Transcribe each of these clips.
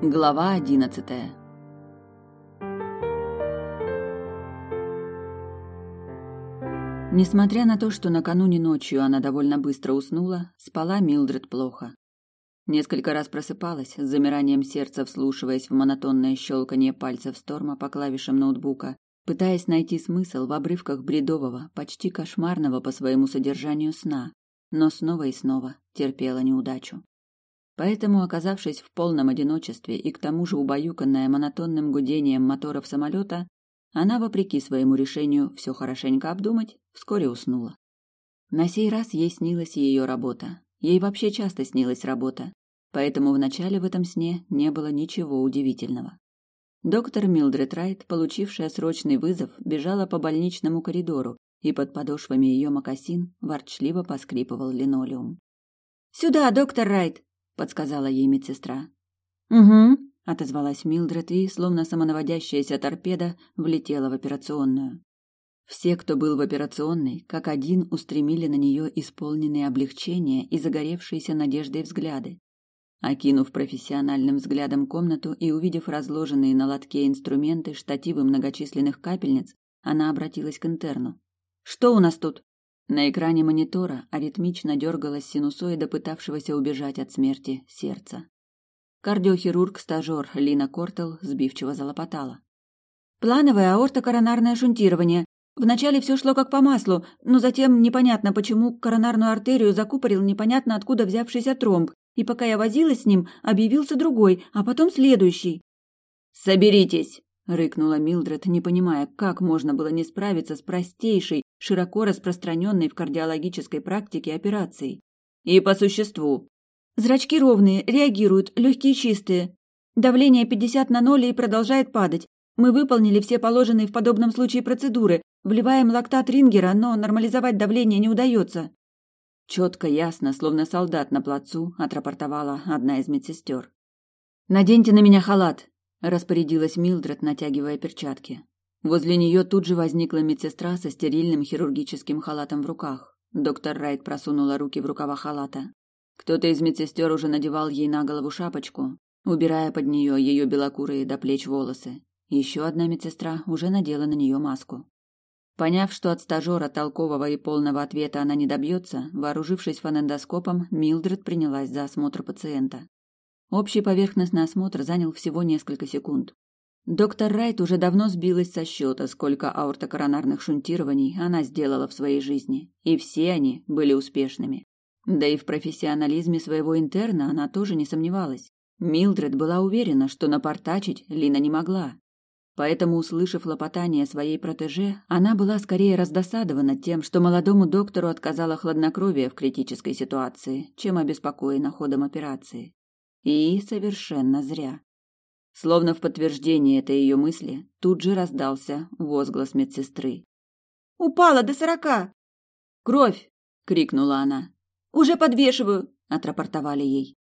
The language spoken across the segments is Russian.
Глава одиннадцатая Несмотря на то, что накануне ночью она довольно быстро уснула, спала Милдред плохо. Несколько раз просыпалась, с замиранием сердца вслушиваясь в монотонное щелканье пальцев Сторма по клавишам ноутбука, пытаясь найти смысл в обрывках бредового, почти кошмарного по своему содержанию сна, но снова и снова терпела неудачу. Поэтому, оказавшись в полном одиночестве и к тому же убаюканная монотонным гудением моторов самолета, она, вопреки своему решению все хорошенько обдумать, вскоре уснула. На сей раз ей снилась ее работа. Ей вообще часто снилась работа, поэтому вначале в этом сне не было ничего удивительного. Доктор Милдред Райт, получившая срочный вызов, бежала по больничному коридору, и под подошвами ее мокасин ворчливо поскрипывал линолеум. «Сюда, доктор Райт!» Подсказала ей медсестра. Угу, отозвалась Милдред и, словно самонаводящаяся торпеда, влетела в операционную. Все, кто был в операционной, как один устремили на нее исполненные облегчения и загоревшиеся надеждой взгляды. Окинув профессиональным взглядом комнату и увидев разложенные на лотке инструменты, штативы многочисленных капельниц, она обратилась к интерну. «Что у нас тут?» На экране монитора аритмично дергалась синусоида пытавшегося убежать от смерти сердца. Кардиохирург-стажер Лина Кортел сбивчиво залопотала. «Плановое аортокоронарное шунтирование. Вначале все шло как по маслу, но затем непонятно, почему коронарную артерию закупорил непонятно откуда взявшийся тромб, и пока я возилась с ним, объявился другой, а потом следующий». «Соберитесь!» Рыкнула Милдред, не понимая, как можно было не справиться с простейшей, широко распространенной в кардиологической практике операцией. И по существу. Зрачки ровные, реагируют, легкие чистые. Давление 50 на ноль и продолжает падать. Мы выполнили все положенные в подобном случае процедуры, вливаем лактат Рингера, но нормализовать давление не удается. Четко, ясно, словно солдат на плацу, отрапортовала одна из медсестер. «Наденьте на меня халат», распорядилась Милдред, натягивая перчатки. Возле нее тут же возникла медсестра со стерильным хирургическим халатом в руках. Доктор Райт просунула руки в рукава халата. Кто-то из медсестер уже надевал ей на голову шапочку, убирая под нее ее белокурые до плеч волосы. Еще одна медсестра уже надела на нее маску. Поняв, что от стажера толкового и полного ответа она не добьется, вооружившись фонендоскопом, Милдред принялась за осмотр пациента. Общий поверхностный осмотр занял всего несколько секунд. Доктор Райт уже давно сбилась со счета, сколько аортокоронарных шунтирований она сделала в своей жизни, и все они были успешными. Да и в профессионализме своего интерна она тоже не сомневалась. Милдред была уверена, что напортачить Лина не могла. Поэтому, услышав лопотание своей протеже, она была скорее раздосадована тем, что молодому доктору отказало хладнокровие в критической ситуации, чем обеспокоена ходом операции. И совершенно зря. Словно в подтверждение этой ее мысли, тут же раздался возглас медсестры. «Упала до сорока!» «Кровь!» — крикнула она. «Уже подвешиваю!» — отрапортовали ей.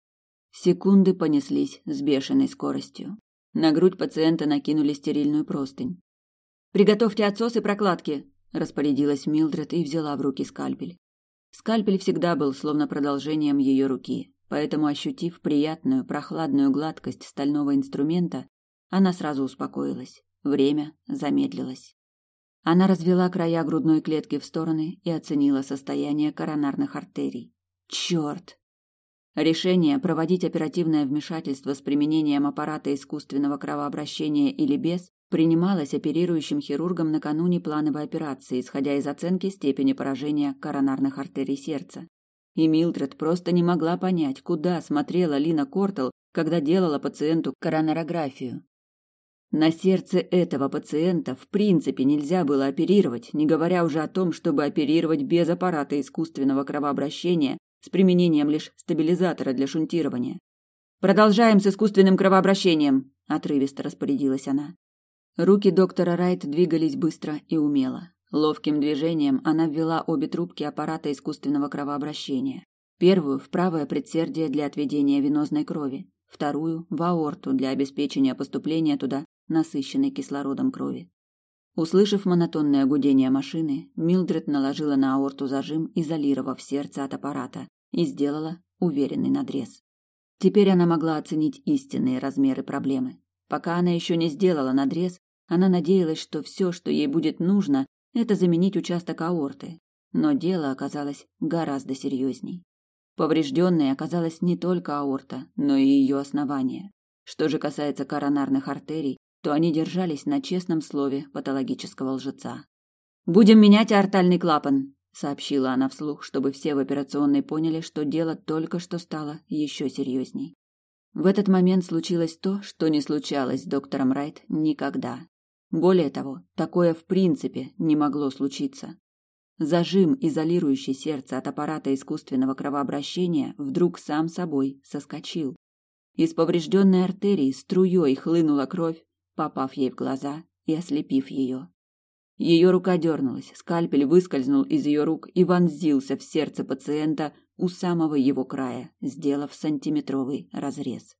Секунды понеслись с бешеной скоростью. На грудь пациента накинули стерильную простынь. «Приготовьте отсос и прокладки!» — распорядилась Милдред и взяла в руки скальпель. Скальпель всегда был словно продолжением ее руки поэтому, ощутив приятную прохладную гладкость стального инструмента, она сразу успокоилась. Время замедлилось. Она развела края грудной клетки в стороны и оценила состояние коронарных артерий. Черт! Решение проводить оперативное вмешательство с применением аппарата искусственного кровообращения или без принималось оперирующим хирургом накануне плановой операции, исходя из оценки степени поражения коронарных артерий сердца. И Милдред просто не могла понять, куда смотрела Лина Кортел, когда делала пациенту коронарографию. На сердце этого пациента в принципе нельзя было оперировать, не говоря уже о том, чтобы оперировать без аппарата искусственного кровообращения с применением лишь стабилизатора для шунтирования. «Продолжаем с искусственным кровообращением», – отрывисто распорядилась она. Руки доктора Райт двигались быстро и умело. Ловким движением она ввела обе трубки аппарата искусственного кровообращения. Первую в правое предсердие для отведения венозной крови, вторую в аорту для обеспечения поступления туда насыщенной кислородом крови. Услышав монотонное гудение машины, Милдред наложила на аорту зажим, изолировав сердце от аппарата, и сделала уверенный надрез. Теперь она могла оценить истинные размеры проблемы. Пока она еще не сделала надрез, она надеялась, что все, что ей будет нужно, это заменить участок аорты. Но дело оказалось гораздо серьезней. Поврежденной оказалась не только аорта, но и ее основание. Что же касается коронарных артерий, то они держались на честном слове патологического лжеца. «Будем менять аортальный клапан», — сообщила она вслух, чтобы все в операционной поняли, что дело только что стало еще серьезней. В этот момент случилось то, что не случалось с доктором Райт никогда. Более того, такое в принципе не могло случиться. Зажим, изолирующий сердце от аппарата искусственного кровообращения, вдруг сам собой соскочил. Из поврежденной артерии струей хлынула кровь, попав ей в глаза и ослепив ее. Ее рука дернулась, скальпель выскользнул из ее рук и вонзился в сердце пациента у самого его края, сделав сантиметровый разрез.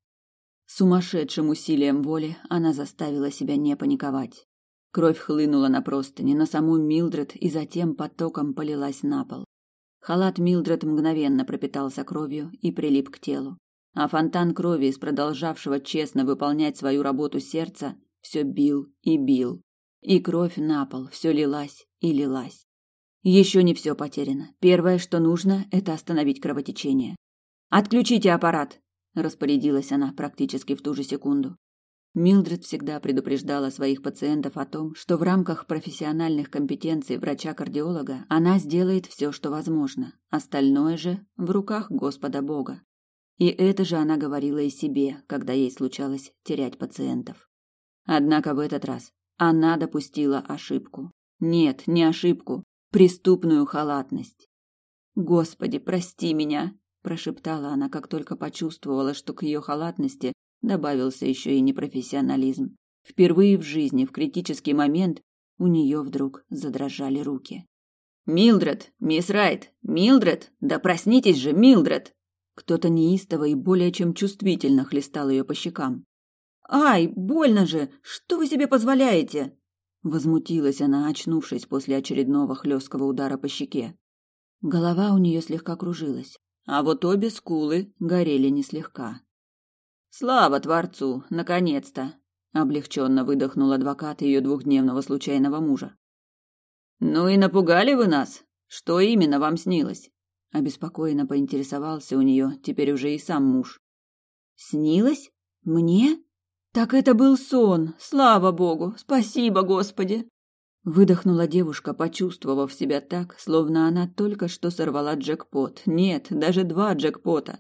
Сумасшедшим усилием воли она заставила себя не паниковать. Кровь хлынула на простыни, на саму Милдред и затем потоком полилась на пол. Халат Милдред мгновенно пропитался кровью и прилип к телу, а фонтан крови из продолжавшего честно выполнять свою работу сердца все бил и бил, и кровь на пол все лилась и лилась. Еще не все потеряно. Первое, что нужно, это остановить кровотечение. Отключите аппарат, распорядилась она практически в ту же секунду. Милдред всегда предупреждала своих пациентов о том, что в рамках профессиональных компетенций врача-кардиолога она сделает все, что возможно, остальное же в руках Господа Бога. И это же она говорила и себе, когда ей случалось терять пациентов. Однако в этот раз она допустила ошибку. Нет, не ошибку, преступную халатность. Господи, прости меня, прошептала она, как только почувствовала, что к ее халатности добавился еще и непрофессионализм. Впервые в жизни в критический момент у нее вдруг задрожали руки. «Милдред! Мисс Райт! Милдред! Да проснитесь же, Милдред!» Кто-то неистово и более чем чувствительно хлестал ее по щекам. «Ай, больно же! Что вы себе позволяете?» Возмутилась она, очнувшись после очередного хлесткого удара по щеке. Голова у нее слегка кружилась, а вот обе скулы горели не слегка. Слава Творцу, наконец-то! Облегченно выдохнул адвокат ее двухдневного случайного мужа. Ну и напугали вы нас. Что именно вам снилось? Обеспокоенно поинтересовался у нее теперь уже и сам муж. Снилось? Мне? Так это был сон. Слава богу, спасибо, Господи. Выдохнула девушка, почувствовав себя так, словно она только что сорвала джекпот. Нет, даже два джекпота.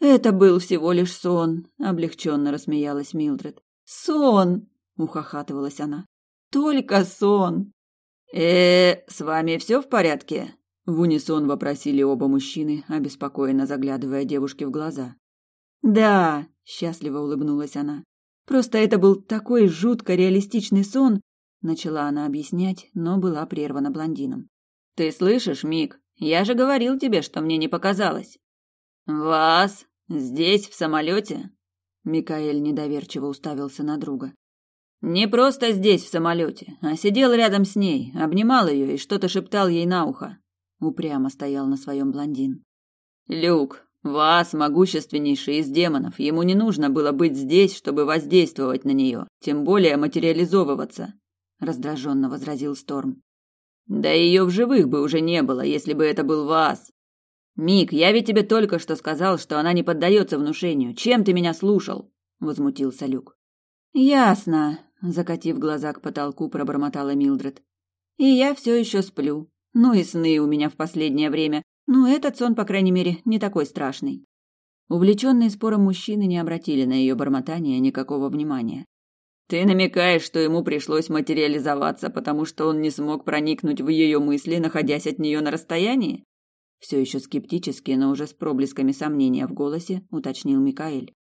Это был всего лишь сон, облегченно рассмеялась Милдред. Сон, ухахатывалась она. Только сон. Э, с вами все в порядке? В унисон вопросили оба мужчины, обеспокоенно заглядывая девушке в глаза. Да, счастливо улыбнулась она. Просто это был такой жутко реалистичный сон, начала она объяснять, но была прервана блондином. Ты слышишь, Мик? Я же говорил тебе, что мне не показалось. «Вас? Здесь, в самолете?» Микаэль недоверчиво уставился на друга. «Не просто здесь, в самолете, а сидел рядом с ней, обнимал ее и что-то шептал ей на ухо». Упрямо стоял на своем блондин. «Люк, вас, могущественнейший из демонов, ему не нужно было быть здесь, чтобы воздействовать на нее, тем более материализовываться», раздраженно возразил Сторм. «Да ее в живых бы уже не было, если бы это был вас. Мик, я ведь тебе только что сказал, что она не поддается внушению. Чем ты меня слушал? возмутился Люк. Ясно, закатив глаза к потолку, пробормотала Милдред. И я все еще сплю. Ну и сны у меня в последнее время. Ну, этот сон, по крайней мере, не такой страшный. Увлеченные спором мужчины не обратили на ее бормотание никакого внимания. Ты намекаешь, что ему пришлось материализоваться, потому что он не смог проникнуть в ее мысли, находясь от нее на расстоянии? Все еще скептически, но уже с проблесками сомнения в голосе, уточнил Микаэль.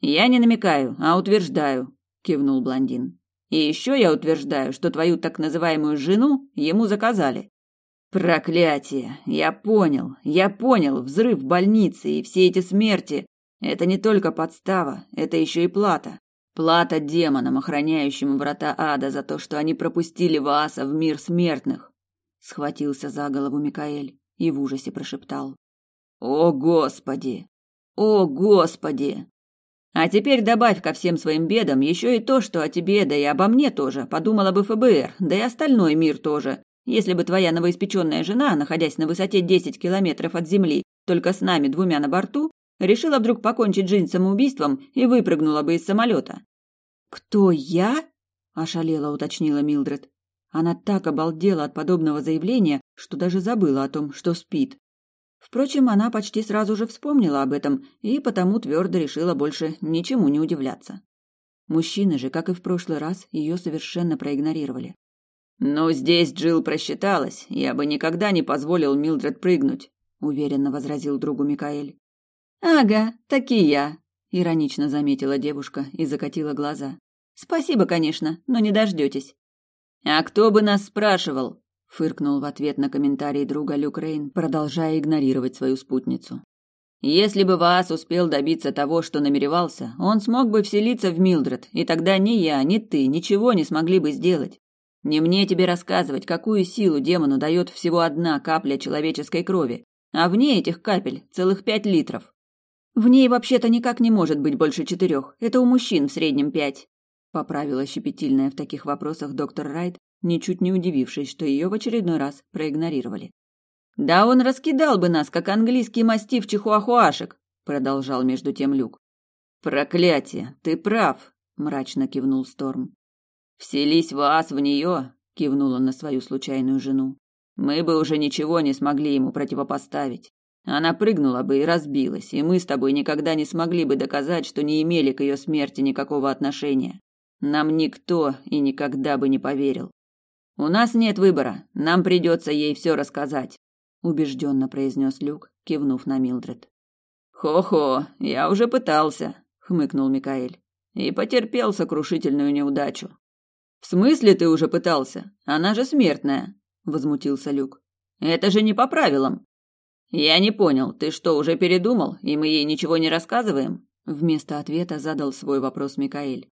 «Я не намекаю, а утверждаю», – кивнул блондин. «И еще я утверждаю, что твою так называемую жену ему заказали». «Проклятие! Я понял, я понял, взрыв в больнице и все эти смерти – это не только подстава, это еще и плата. Плата демонам, охраняющим врата ада за то, что они пропустили Вааса в мир смертных», – схватился за голову Микаэль и в ужасе прошептал. «О, Господи! О, Господи! А теперь добавь ко всем своим бедам еще и то, что о тебе, да и обо мне тоже, подумала бы ФБР, да и остальной мир тоже. Если бы твоя новоиспеченная жена, находясь на высоте 10 километров от земли, только с нами двумя на борту, решила вдруг покончить жизнь самоубийством и выпрыгнула бы из самолета. «Кто я?» – ошалела уточнила Милдред. Она так обалдела от подобного заявления, что даже забыла о том, что спит. Впрочем, она почти сразу же вспомнила об этом и потому твердо решила больше ничему не удивляться. Мужчины же, как и в прошлый раз, ее совершенно проигнорировали. «Ну, здесь Джилл просчиталась. Я бы никогда не позволил Милдред прыгнуть», — уверенно возразил другу Микаэль. «Ага, так и я», — иронично заметила девушка и закатила глаза. «Спасибо, конечно, но не дождетесь». «А кто бы нас спрашивал?» фыркнул в ответ на комментарий друга Люк Рейн, продолжая игнорировать свою спутницу. Если бы Ваас успел добиться того, что намеревался, он смог бы вселиться в Милдред, и тогда ни я, ни ты ничего не смогли бы сделать. Не мне тебе рассказывать, какую силу демону дает всего одна капля человеческой крови, а в ней этих капель целых пять литров. В ней вообще-то никак не может быть больше четырех, это у мужчин в среднем пять. Поправила щепетильная в таких вопросах доктор Райт, ничуть не удивившись, что ее в очередной раз проигнорировали. «Да он раскидал бы нас, как английский мастиф чихуахуашек», продолжал между тем Люк. «Проклятие, ты прав», мрачно кивнул Сторм. «Вселись в ас в нее», кивнул он на свою случайную жену. «Мы бы уже ничего не смогли ему противопоставить. Она прыгнула бы и разбилась, и мы с тобой никогда не смогли бы доказать, что не имели к ее смерти никакого отношения. Нам никто и никогда бы не поверил. У нас нет выбора, нам придется ей все рассказать, убежденно произнес Люк, кивнув на Милдред. Хо-хо, я уже пытался, хмыкнул Микаэль. И потерпел сокрушительную неудачу. В смысле ты уже пытался? Она же смертная, возмутился Люк. Это же не по правилам. Я не понял, ты что, уже передумал, и мы ей ничего не рассказываем? Вместо ответа задал свой вопрос Микаэль.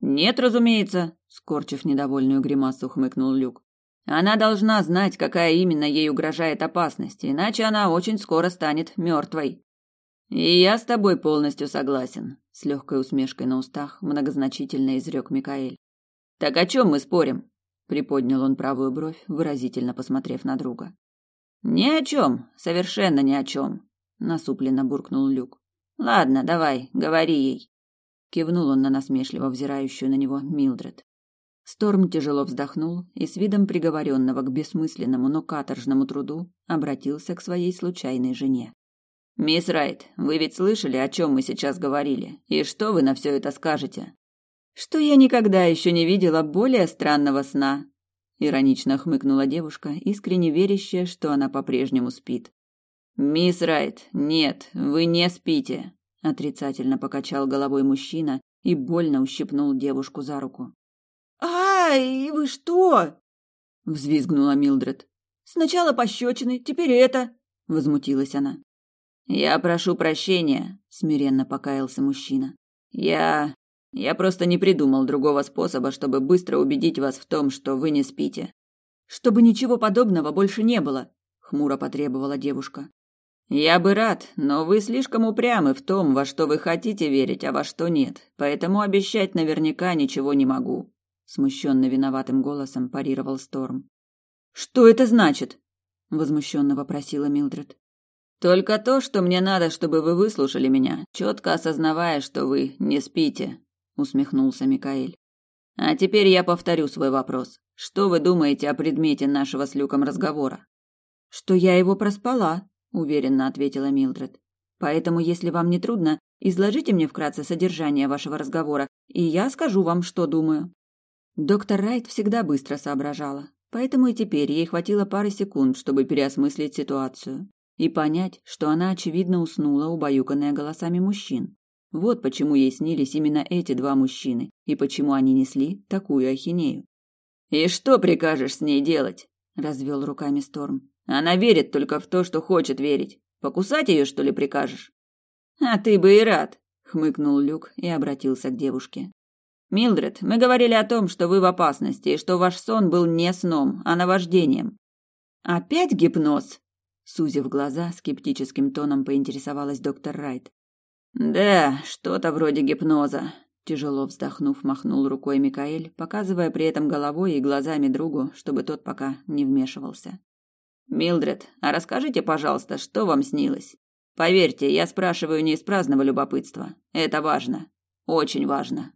Нет, разумеется, скорчив недовольную гримасу, хмыкнул Люк. Она должна знать, какая именно ей угрожает опасность, иначе она очень скоро станет мертвой. И я с тобой полностью согласен, с легкой усмешкой на устах многозначительно изрек Микаэль. Так о чем мы спорим? приподнял он правую бровь, выразительно посмотрев на друга. Ни о чем, совершенно ни о чем, насупленно буркнул Люк. Ладно, давай, говори ей кивнул он на насмешливо взирающую на него Милдред. Сторм тяжело вздохнул и с видом приговоренного к бессмысленному, но каторжному труду обратился к своей случайной жене. «Мисс Райт, вы ведь слышали, о чем мы сейчас говорили? И что вы на все это скажете?» «Что я никогда еще не видела более странного сна», — иронично хмыкнула девушка, искренне верящая, что она по-прежнему спит. «Мисс Райт, нет, вы не спите отрицательно покачал головой мужчина и больно ущипнул девушку за руку. «Ай, вы что?» — взвизгнула Милдред. «Сначала пощечины, теперь это!» — возмутилась она. «Я прошу прощения», — смиренно покаялся мужчина. «Я... я просто не придумал другого способа, чтобы быстро убедить вас в том, что вы не спите». «Чтобы ничего подобного больше не было», — хмуро потребовала девушка. Я бы рад, но вы слишком упрямы в том, во что вы хотите верить, а во что нет. Поэтому обещать наверняка ничего не могу, смущенно виноватым голосом парировал Сторм. Что это значит? возмущенно вопросила Милдред. Только то, что мне надо, чтобы вы выслушали меня, четко осознавая, что вы не спите, усмехнулся Микаэль. А теперь я повторю свой вопрос. Что вы думаете о предмете нашего с Люком разговора? Что я его проспала, уверенно ответила Милдред. Поэтому, если вам не трудно, изложите мне вкратце содержание вашего разговора, и я скажу вам, что думаю. Доктор Райт всегда быстро соображала, поэтому и теперь ей хватило пары секунд, чтобы переосмыслить ситуацию и понять, что она очевидно уснула, убаюканная голосами мужчин. Вот почему ей снились именно эти два мужчины и почему они несли такую ахинею. «И что прикажешь с ней делать?» – развел руками Сторм. Она верит только в то, что хочет верить. Покусать ее, что ли, прикажешь? А ты бы и рад, хмыкнул Люк и обратился к девушке. Милдред, мы говорили о том, что вы в опасности и что ваш сон был не сном, а наваждением. Опять гипноз? Сузив глаза, скептическим тоном поинтересовалась доктор Райт. Да, что-то вроде гипноза. Тяжело вздохнув, махнул рукой Микаэль, показывая при этом головой и глазами другу, чтобы тот пока не вмешивался. Милдред, а расскажите, пожалуйста, что вам снилось? Поверьте, я спрашиваю не из праздного любопытства. Это важно. Очень важно.